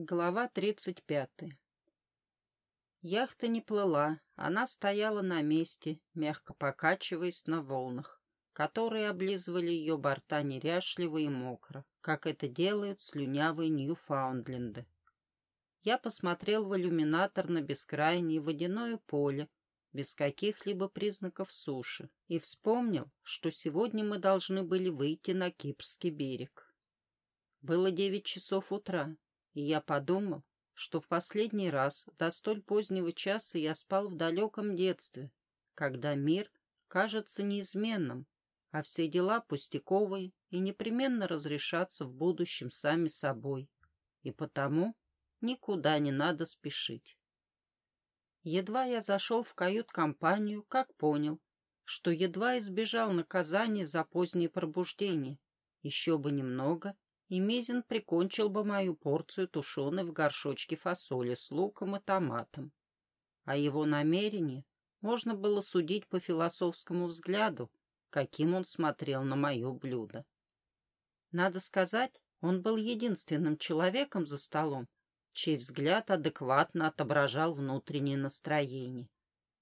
Глава тридцать пятая. Яхта не плыла, она стояла на месте, мягко покачиваясь на волнах, которые облизывали ее борта неряшливо и мокро, как это делают слюнявые Ньюфаундленды. Я посмотрел в иллюминатор на бескрайнее водяное поле, без каких-либо признаков суши, и вспомнил, что сегодня мы должны были выйти на Кипрский берег. Было девять часов утра и я подумал, что в последний раз до столь позднего часа я спал в далеком детстве, когда мир кажется неизменным, а все дела пустяковые и непременно разрешатся в будущем сами собой, и потому никуда не надо спешить. Едва я зашел в кают-компанию, как понял, что едва избежал наказания за позднее пробуждение. Еще бы немного, и Мизин прикончил бы мою порцию тушеной в горшочке фасоли с луком и томатом. А его намерение можно было судить по философскому взгляду, каким он смотрел на мое блюдо. Надо сказать, он был единственным человеком за столом, чей взгляд адекватно отображал внутреннее настроение.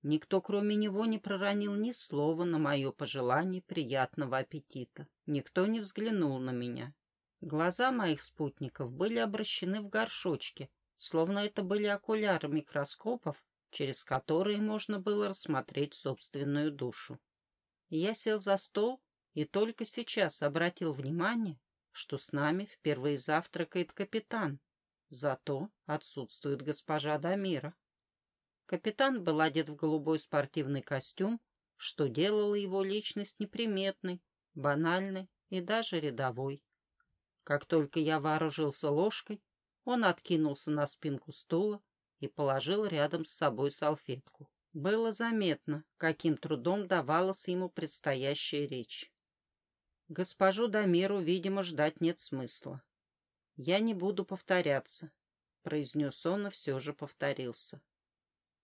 Никто, кроме него, не проронил ни слова на мое пожелание приятного аппетита. Никто не взглянул на меня. Глаза моих спутников были обращены в горшочки, словно это были окуляры микроскопов, через которые можно было рассмотреть собственную душу. Я сел за стол и только сейчас обратил внимание, что с нами впервые завтракает капитан, зато отсутствует госпожа Дамира. Капитан был одет в голубой спортивный костюм, что делало его личность неприметной, банальной и даже рядовой. Как только я вооружился ложкой, он откинулся на спинку стула и положил рядом с собой салфетку. Было заметно, каким трудом давалась ему предстоящая речь. Госпожу Дамиру, видимо, ждать нет смысла. «Я не буду повторяться», — произнес он и все же повторился.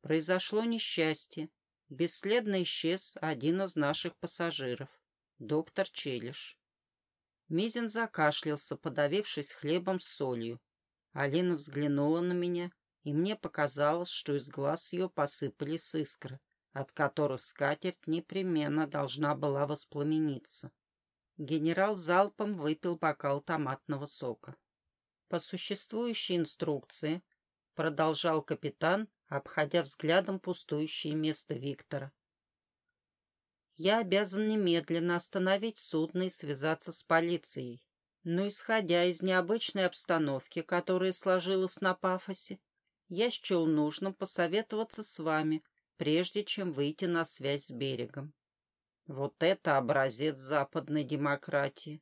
Произошло несчастье. Бесследно исчез один из наших пассажиров, доктор Челиш. Мизин закашлялся, подавившись хлебом с солью. Алина взглянула на меня, и мне показалось, что из глаз ее посыпались искры, от которых скатерть непременно должна была воспламениться. Генерал залпом выпил бокал томатного сока. По существующей инструкции, продолжал капитан, обходя взглядом пустующее место Виктора, я обязан немедленно остановить судно и связаться с полицией. Но, исходя из необычной обстановки, которая сложилась на пафосе, я счел нужным посоветоваться с вами, прежде чем выйти на связь с берегом. Вот это образец западной демократии.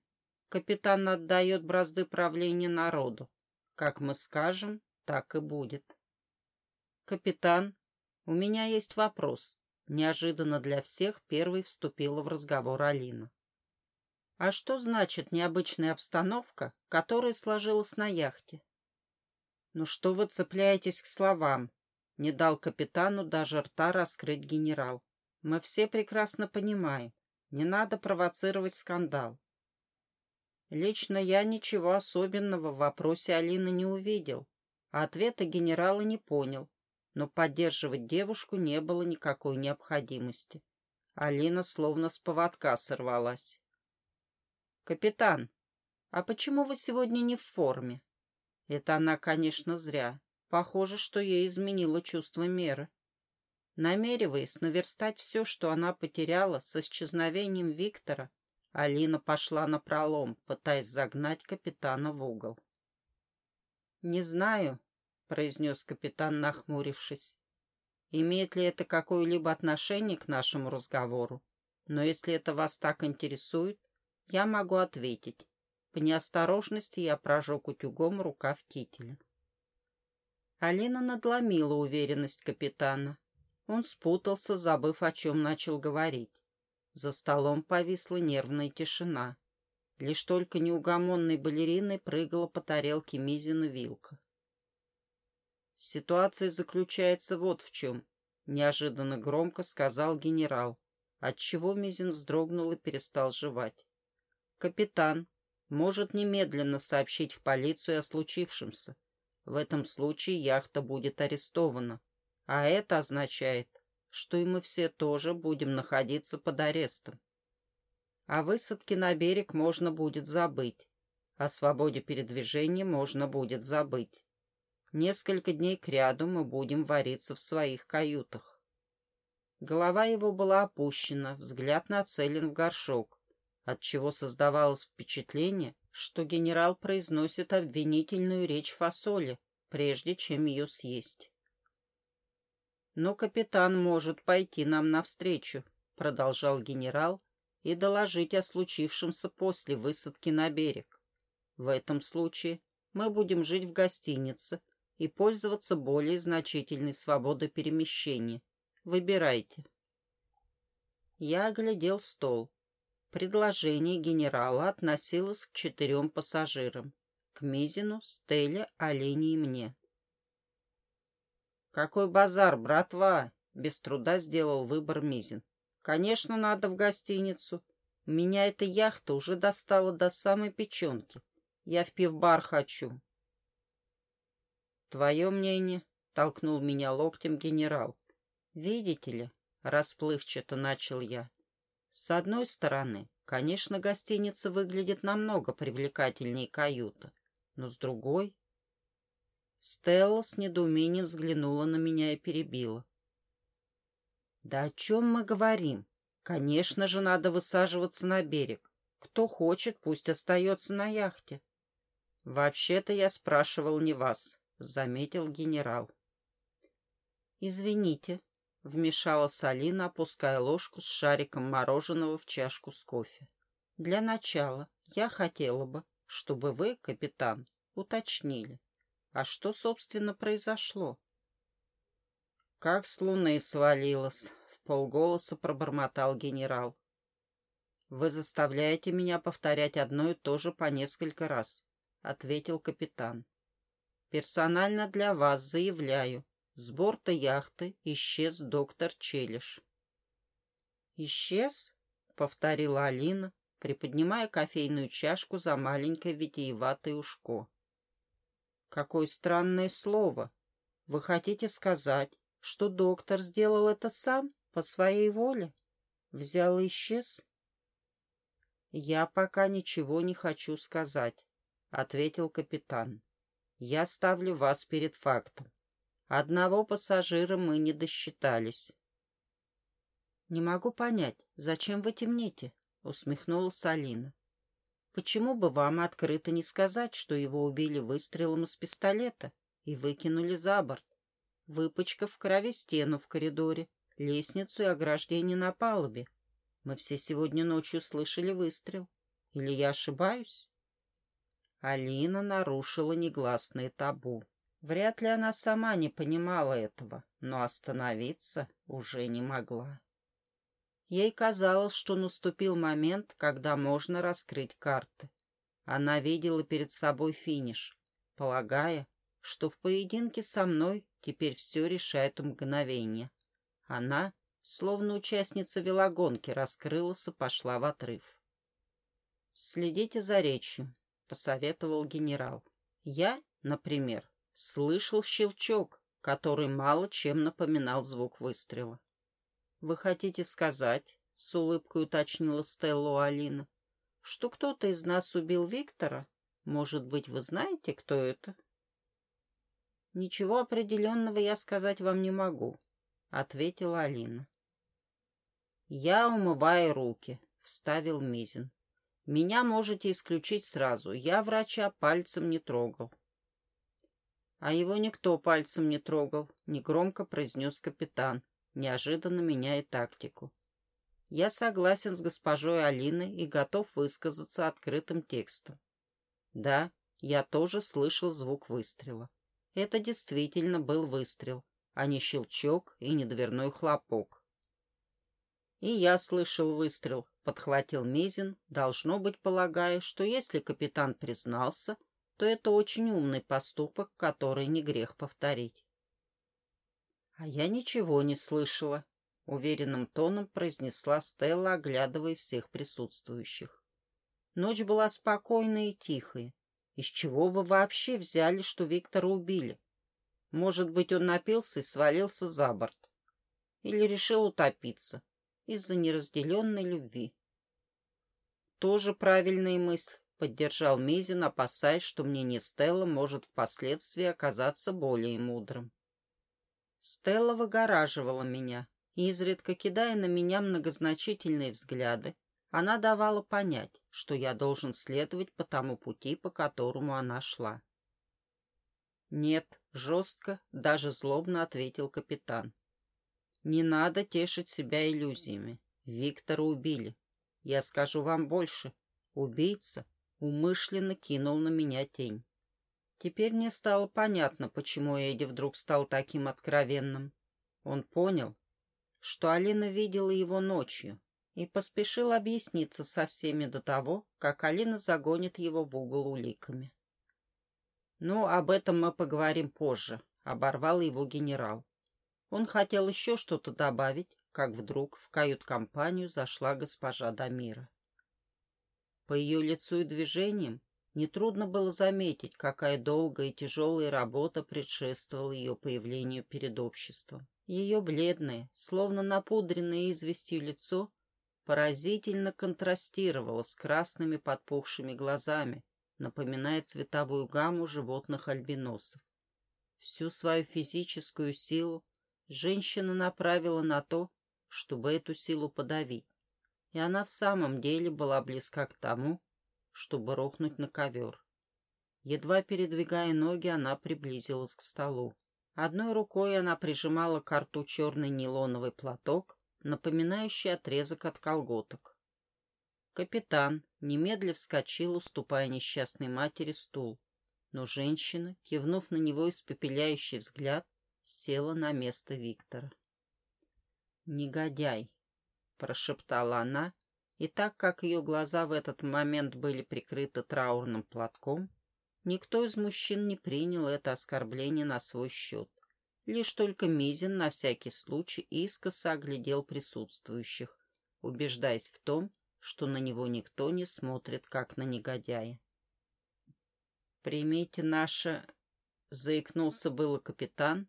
Капитан отдает бразды правления народу. Как мы скажем, так и будет. Капитан, у меня есть вопрос. Неожиданно для всех первой вступила в разговор Алина. А что значит необычная обстановка, которая сложилась на яхте? Ну что вы цепляетесь к словам? Не дал капитану даже рта раскрыть генерал. Мы все прекрасно понимаем. Не надо провоцировать скандал. Лично я ничего особенного в вопросе Алины не увидел, а ответа генерала не понял, но поддерживать девушку не было никакой необходимости. Алина словно с поводка сорвалась. «Капитан, а почему вы сегодня не в форме?» Это она, конечно, зря. Похоже, что ей изменило чувство меры. Намереваясь наверстать все, что она потеряла с исчезновением Виктора, Алина пошла на пролом, пытаясь загнать капитана в угол. «Не знаю, произнес капитан, нахмурившись. «Имеет ли это какое-либо отношение к нашему разговору? Но если это вас так интересует, я могу ответить. По неосторожности я прожег утюгом рукав кителя». Алина надломила уверенность капитана. Он спутался, забыв, о чем начал говорить. За столом повисла нервная тишина. Лишь только неугомонной балериной прыгала по тарелке Мизина вилка. Ситуация заключается вот в чем, — неожиданно громко сказал генерал, отчего Мизин вздрогнул и перестал жевать. Капитан может немедленно сообщить в полицию о случившемся, В этом случае яхта будет арестована. А это означает, что и мы все тоже будем находиться под арестом. О высадке на берег можно будет забыть. О свободе передвижения можно будет забыть. Несколько дней кряду мы будем вариться в своих каютах. Голова его была опущена, взгляд нацелен в горшок, отчего создавалось впечатление, что генерал произносит обвинительную речь фасоли, прежде чем ее съесть. «Но капитан может пойти нам навстречу», — продолжал генерал, «и доложить о случившемся после высадки на берег. В этом случае мы будем жить в гостинице и пользоваться более значительной свободой перемещения. Выбирайте». Я оглядел стол. Предложение генерала относилось к четырем пассажирам. К Мизину, Стелле, Олене и мне. «Какой базар, братва!» — без труда сделал выбор Мизин. «Конечно, надо в гостиницу. Меня эта яхта уже достала до самой печенки. Я в пивбар хочу». «Твое мнение?» — толкнул меня локтем генерал. «Видите ли?» — расплывчато начал я. С одной стороны, конечно, гостиница выглядит намного привлекательнее каюта, но с другой... Стелла с недоумением взглянула на меня и перебила. «Да о чем мы говорим? Конечно же, надо высаживаться на берег. Кто хочет, пусть остается на яхте». «Вообще-то я спрашивал не вас», — заметил генерал. «Извините», — вмешалась Алина, опуская ложку с шариком мороженого в чашку с кофе. «Для начала я хотела бы, чтобы вы, капитан, уточнили, а что, собственно, произошло?» «Как с луны свалилась», — в полголоса пробормотал генерал. «Вы заставляете меня повторять одно и то же по несколько раз», — ответил капитан. «Персонально для вас заявляю, с борта яхты исчез доктор Челиш. «Исчез?» — повторила Алина, приподнимая кофейную чашку за маленькое витиеватое ушко. «Какое странное слово! Вы хотите сказать, что доктор сделал это сам, по своей воле? Взял и исчез?» «Я пока ничего не хочу сказать», — ответил капитан. «Я ставлю вас перед фактом. Одного пассажира мы не досчитались. «Не могу понять, зачем вы темните?» — усмехнулась Алина. «Почему бы вам открыто не сказать, что его убили выстрелом из пистолета и выкинули за борт, выпачкав в крови стену в коридоре, лестницу и ограждение на палубе? Мы все сегодня ночью слышали выстрел. Или я ошибаюсь?» Алина нарушила негласное табу. Вряд ли она сама не понимала этого, но остановиться уже не могла. Ей казалось, что наступил момент, когда можно раскрыть карты. Она видела перед собой финиш, полагая, что в поединке со мной теперь все решает мгновение. Она, словно участница велогонки, раскрылась и пошла в отрыв. «Следите за речью», — посоветовал генерал. «Я, например, слышал щелчок, который мало чем напоминал звук выстрела. «Вы хотите сказать, — с улыбкой уточнила Стеллу Алина, — что кто-то из нас убил Виктора? Может быть, вы знаете, кто это?» «Ничего определенного я сказать вам не могу», — ответила Алина. «Я умываю руки», — вставил Мизин. «Меня можете исключить сразу. Я врача пальцем не трогал. А его никто пальцем не трогал, негромко произнес капитан, неожиданно меняя тактику. Я согласен с госпожой Алиной и готов высказаться открытым текстом. Да, я тоже слышал звук выстрела. Это действительно был выстрел, а не щелчок и не дверной хлопок. И я слышал выстрел, подхватил Мезин, должно быть, полагая, что если капитан признался, то это очень умный поступок, который не грех повторить. «А я ничего не слышала», — уверенным тоном произнесла Стелла, оглядывая всех присутствующих. Ночь была спокойной и тихой, Из чего вы вообще взяли, что Виктора убили? Может быть, он напился и свалился за борт? Или решил утопиться из-за неразделенной любви? Тоже правильная мысль, поддержал Мизин, опасаясь, что мнение Стелла может впоследствии оказаться более мудрым. Стелла выгораживала меня, изредка кидая на меня многозначительные взгляды, она давала понять, что я должен следовать по тому пути, по которому она шла. «Нет», — жестко, даже злобно ответил капитан. «Не надо тешить себя иллюзиями. Виктора убили. Я скажу вам больше. Убийца умышленно кинул на меня тень. Теперь мне стало понятно, почему Эдди вдруг стал таким откровенным. Он понял, что Алина видела его ночью, и поспешил объясниться со всеми до того, как Алина загонит его в угол уликами. «Ну, об этом мы поговорим позже», — оборвал его генерал. Он хотел еще что-то добавить, как вдруг в кают-компанию зашла госпожа Дамира. По ее лицу и движениям нетрудно было заметить, какая долгая и тяжелая работа предшествовала ее появлению перед обществом. Ее бледное, словно напудренное известью лицо поразительно контрастировала с красными подпухшими глазами, напоминая цветовую гамму животных альбиносов. Всю свою физическую силу женщина направила на то, чтобы эту силу подавить, и она в самом деле была близка к тому, чтобы рухнуть на ковер. Едва передвигая ноги, она приблизилась к столу. Одной рукой она прижимала к рту черный нейлоновый платок, напоминающий отрезок от колготок. Капитан немедля вскочил, уступая несчастной матери стул, но женщина, кивнув на него испепеляющий взгляд, села на место Виктора. «Негодяй!» — прошептала она, и так как ее глаза в этот момент были прикрыты траурным платком, никто из мужчин не принял это оскорбление на свой счет. Лишь только Мизин на всякий случай искоса оглядел присутствующих, убеждаясь в том, что на него никто не смотрит, как на негодяя. «Примите наше...» — заикнулся было капитан,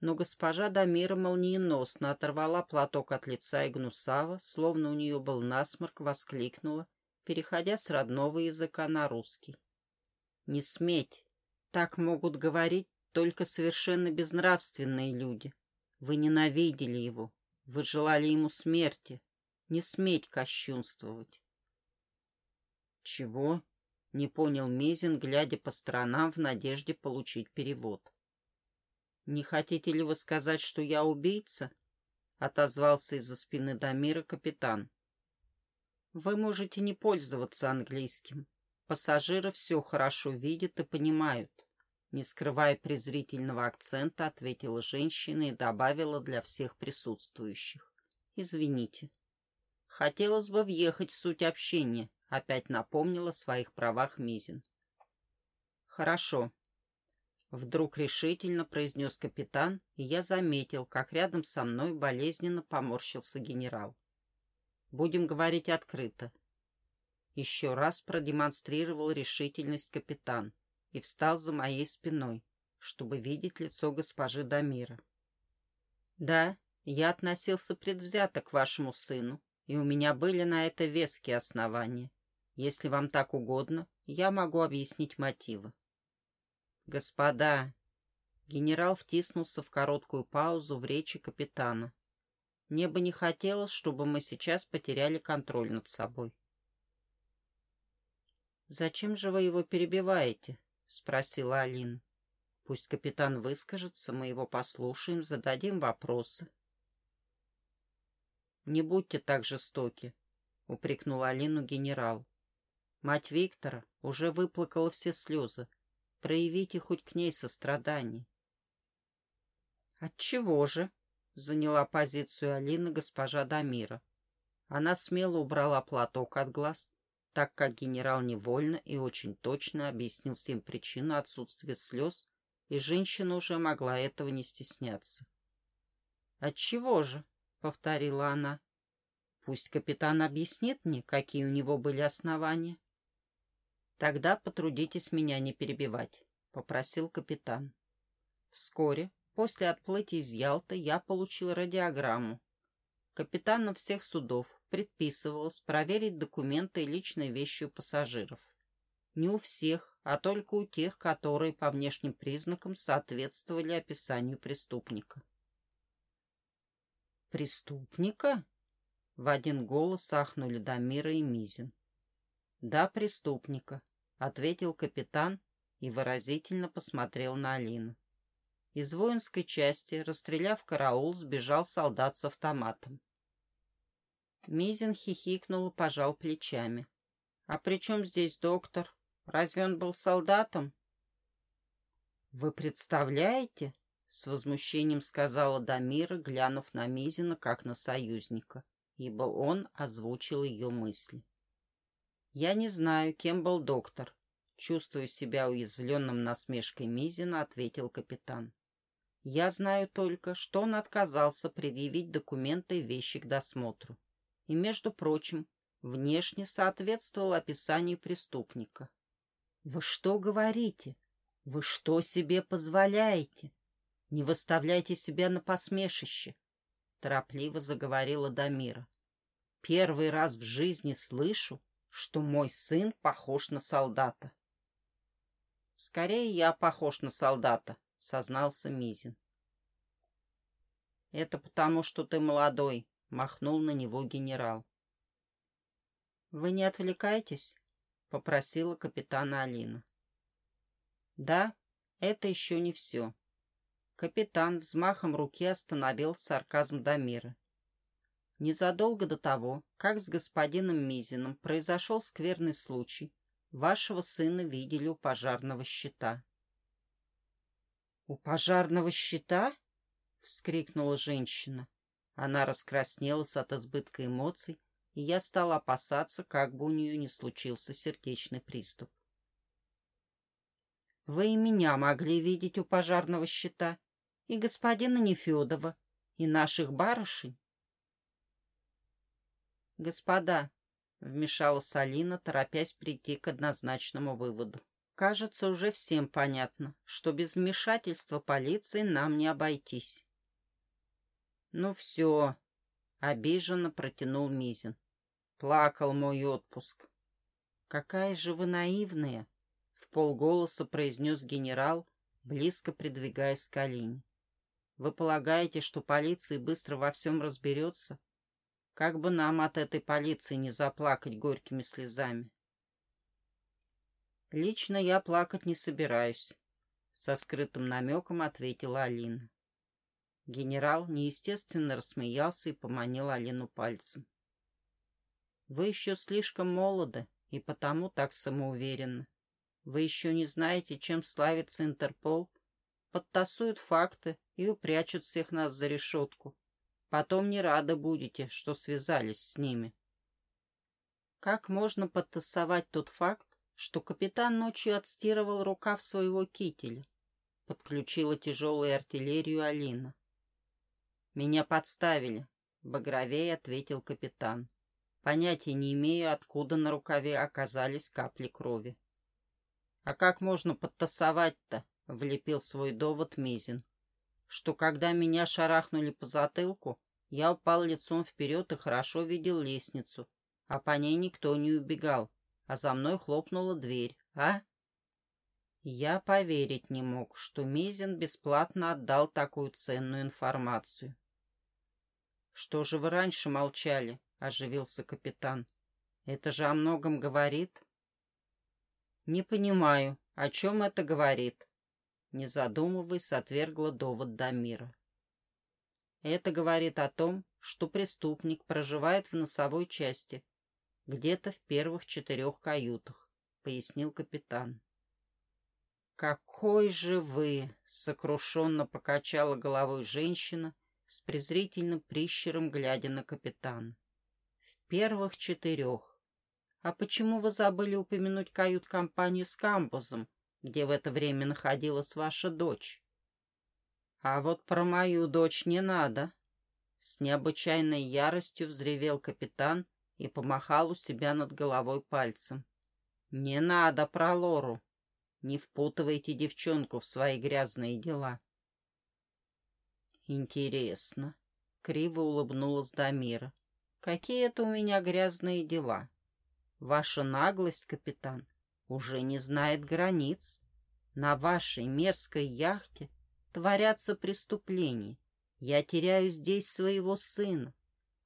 но госпожа Дамира молниеносно оторвала платок от лица и гнусава, словно у нее был насморк, воскликнула, переходя с родного языка на русский. «Не сметь! Так могут говорить только совершенно безнравственные люди. Вы ненавидели его, вы желали ему смерти. Не сметь кощунствовать. Чего? Не понял Мезин, глядя по сторонам в надежде получить перевод. «Не хотите ли вы сказать, что я убийца?» — отозвался из-за спины Дамира капитан. «Вы можете не пользоваться английским. Пассажиры все хорошо видят и понимают. Не скрывая презрительного акцента, ответила женщина и добавила для всех присутствующих. «Извините. Хотелось бы въехать в суть общения», — опять напомнила о своих правах Мизин. «Хорошо», — вдруг решительно произнес капитан, и я заметил, как рядом со мной болезненно поморщился генерал. «Будем говорить открыто». Еще раз продемонстрировал решительность капитан и встал за моей спиной, чтобы видеть лицо госпожи Дамира. «Да, я относился предвзято к вашему сыну, и у меня были на это веские основания. Если вам так угодно, я могу объяснить мотивы». «Господа!» Генерал втиснулся в короткую паузу в речи капитана. «Мне бы не хотелось, чтобы мы сейчас потеряли контроль над собой». «Зачем же вы его перебиваете?» — спросила Алина. «Пусть капитан выскажется, мы его послушаем, зададим вопросы». «Не будьте так жестоки», — упрекнул Алину генерал. «Мать Виктора уже выплакала все слезы. Проявите хоть к ней сострадание». «Отчего же?» — заняла позицию Алины госпожа Дамира. Она смело убрала платок от глаз так как генерал невольно и очень точно объяснил всем причину отсутствия слез, и женщина уже могла этого не стесняться. «Отчего же?» — повторила она. «Пусть капитан объяснит мне, какие у него были основания». Тогда потрудитесь меня не перебивать, — попросил капитан. Вскоре, после отплытия из Ялты, я получил радиограмму. Капитанам всех судов предписывалось проверить документы и личные вещи у пассажиров. Не у всех, а только у тех, которые по внешним признакам соответствовали описанию преступника. «Преступника?» — в один голос ахнули Дамира и Мизин. «Да, преступника», — ответил капитан и выразительно посмотрел на Алину. Из воинской части, расстреляв караул, сбежал солдат с автоматом. Мизин хихикнул и пожал плечами. «А при чем здесь доктор? Разве он был солдатом?» «Вы представляете?» — с возмущением сказала Дамира, глянув на Мизина как на союзника, ибо он озвучил ее мысли. «Я не знаю, кем был доктор», — чувствуя себя уязвленным насмешкой Мизина, ответил капитан. «Я знаю только, что он отказался предъявить документы и вещи к досмотру и, между прочим, внешне соответствовал описанию преступника. «Вы что говорите? Вы что себе позволяете? Не выставляйте себя на посмешище!» Торопливо заговорила Дамира. «Первый раз в жизни слышу, что мой сын похож на солдата». «Скорее я похож на солдата», — сознался Мизин. «Это потому, что ты молодой, — махнул на него генерал. «Вы не отвлекайтесь?» — попросила капитана Алина. «Да, это еще не все». Капитан взмахом руки остановил сарказм Дамира. Незадолго до того, как с господином Мизиным произошел скверный случай, вашего сына видели у пожарного щита. «У пожарного щита?» — вскрикнула женщина. Она раскраснелась от избытка эмоций, и я стал опасаться, как бы у нее не случился сердечный приступ. Вы и меня могли видеть у пожарного щита, и господина Нефедова, и наших барышень. Господа, — вмешалась Алина, торопясь прийти к однозначному выводу. Кажется, уже всем понятно, что без вмешательства полиции нам не обойтись. «Ну все», — обиженно протянул Мизин. «Плакал мой отпуск». «Какая же вы наивная!» — в полголоса произнес генерал, близко придвигаясь к Алине. «Вы полагаете, что полиция быстро во всем разберется? Как бы нам от этой полиции не заплакать горькими слезами?» «Лично я плакать не собираюсь», — со скрытым намеком ответила Алина. Генерал неестественно рассмеялся и поманил Алину пальцем. «Вы еще слишком молоды и потому так самоуверенны. Вы еще не знаете, чем славится Интерпол. Подтасуют факты и упрячут всех нас за решетку. Потом не рады будете, что связались с ними». Как можно подтасовать тот факт, что капитан ночью отстирывал рукав своего кителя? Подключила тяжелую артиллерию Алина. «Меня подставили», — багровее ответил капитан. «Понятия не имею, откуда на рукаве оказались капли крови». «А как можно подтасовать-то?» — влепил свой довод Мизин. «Что когда меня шарахнули по затылку, я упал лицом вперед и хорошо видел лестницу, а по ней никто не убегал, а за мной хлопнула дверь, а?» Я поверить не мог, что Мизин бесплатно отдал такую ценную информацию. «Что же вы раньше молчали?» — оживился капитан. «Это же о многом говорит». «Не понимаю, о чем это говорит?» Не задумываясь, отвергла довод Дамира. «Это говорит о том, что преступник проживает в носовой части, где-то в первых четырех каютах», — пояснил капитан. «Какой же вы!» — сокрушенно покачала головой женщина, с презрительным прищером, глядя на капитана. «В первых четырех. А почему вы забыли упомянуть кают-компанию с камбузом, где в это время находилась ваша дочь?» «А вот про мою дочь не надо!» С необычайной яростью взревел капитан и помахал у себя над головой пальцем. Не надо про Лору. Не впутывайте девчонку в свои грязные дела. Интересно. Криво улыбнулась Дамира. Какие это у меня грязные дела? Ваша наглость, капитан, уже не знает границ. На вашей мерзкой яхте творятся преступления. Я теряю здесь своего сына.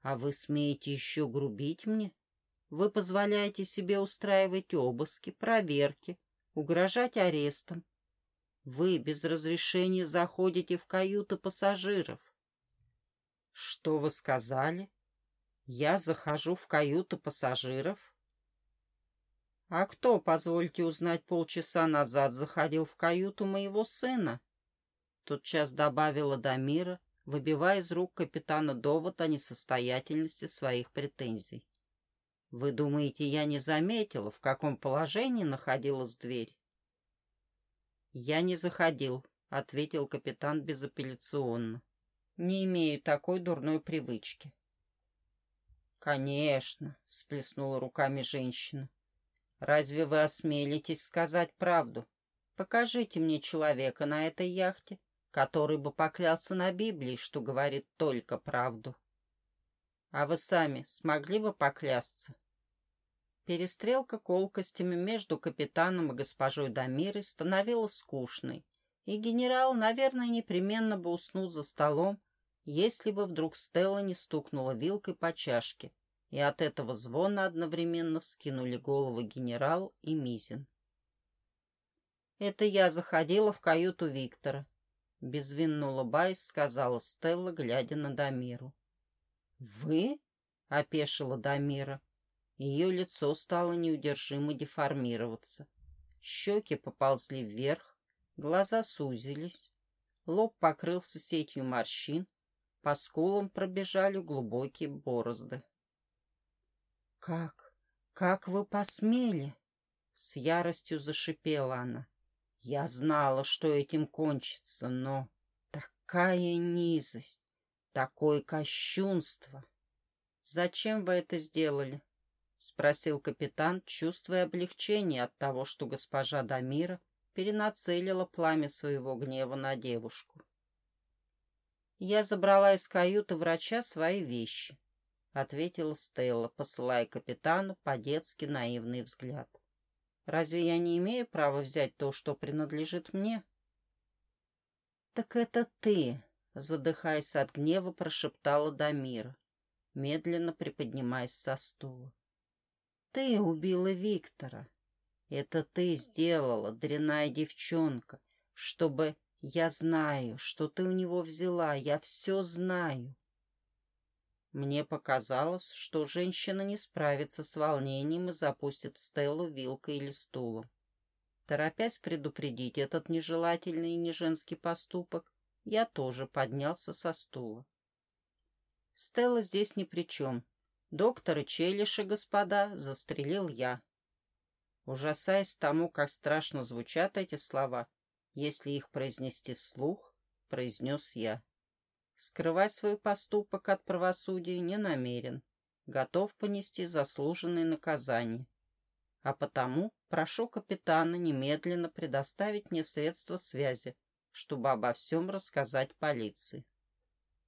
А вы смеете еще грубить мне? Вы позволяете себе устраивать обыски, проверки, угрожать арестом. Вы без разрешения заходите в каюты пассажиров. Что вы сказали? Я захожу в каюту пассажиров? А кто, позвольте узнать, полчаса назад заходил в каюту моего сына? Тотчас добавила Дамира, выбивая из рук капитана довод о несостоятельности своих претензий. «Вы думаете, я не заметила, в каком положении находилась дверь?» «Я не заходил», — ответил капитан безапелляционно. «Не имею такой дурной привычки». «Конечно», — всплеснула руками женщина. «Разве вы осмелитесь сказать правду? Покажите мне человека на этой яхте, который бы поклялся на Библии, что говорит только правду. А вы сами смогли бы поклясться? Перестрелка колкостями между капитаном и госпожой Дамирой становилась скучной, и генерал, наверное, непременно бы уснул за столом, если бы вдруг Стелла не стукнула вилкой по чашке, и от этого звона одновременно вскинули головы генерал и Мизин. Это я заходила в каюту Виктора, Безвинно улыбаясь, сказала Стелла, глядя на Дамиру. «Вы?» — опешила Дамира. Ее лицо стало неудержимо деформироваться. Щеки поползли вверх, глаза сузились, лоб покрылся сетью морщин, по скулам пробежали глубокие борозды. «Как? Как вы посмели?» — с яростью зашипела она. Я знала, что этим кончится, но такая низость, такое кощунство. Зачем вы это сделали? спросил капитан, чувствуя облегчение от того, что госпожа Дамира перенацелила пламя своего гнева на девушку. Я забрала из каюты врача свои вещи, ответила Стелла, посылая капитану по-детски наивный взгляд. Разве я не имею права взять то, что принадлежит мне? Так это ты, задыхаясь от гнева, прошептала Дамира, медленно приподнимаясь со стула. Ты убила Виктора. Это ты сделала, дряная девчонка, чтобы... Я знаю, что ты у него взяла, я все знаю. Мне показалось, что женщина не справится с волнением и запустит Стеллу вилкой или стулом. Торопясь предупредить этот нежелательный и неженский поступок, я тоже поднялся со стула. Стелла здесь ни при чем. Доктора Челиша, господа, застрелил я. Ужасаясь тому, как страшно звучат эти слова, если их произнести вслух, произнес я. Скрывать свой поступок от правосудия не намерен, готов понести заслуженные наказания. А потому прошу капитана немедленно предоставить мне средства связи, чтобы обо всем рассказать полиции.